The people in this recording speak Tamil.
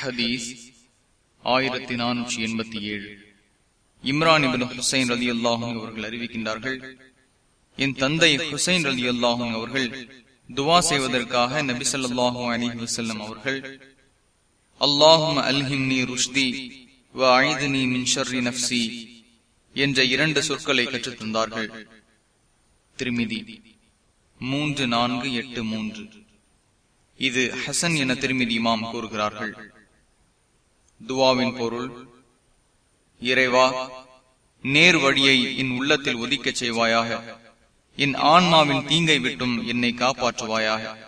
ஹதீஸ் ஆயிரத்தி நானூற்றி எண்பத்தி ஏழு. இம்ரான் இபின் ஹுசைன் ரலி அல்லாஹும் அவர்கள் அறிவிக்கின்றார்கள் என் தந்தை ஹுசைன் ரலி அல்லாஹும் அவர்கள் துவா செய்வதற்காக நபிசல்லாஹு அலி வசல்லம் அவர்கள் அல்லாஹும் அல்ஹிம்னி ருஷ்தி வ ஐதுனி மின் ஷர்ரி நப்சி என்ற இரண்டு சொற்களை கற்றுத் தந்தார்கள் திருமிதி மூன்று நான்கு எட்டு மூன்று. இது ஹசன் என திருமிதி இமாம் கூறுகிறார்கள். துவாவின் பொருள் இறைவா நேர் வழியை என் உள்ளத்தில் ஒதிக்கச் செய்வாயாக என் ஆன்மாவின் தீங்கை விட்டும் என்னை காப்பாற்றுவாயாக.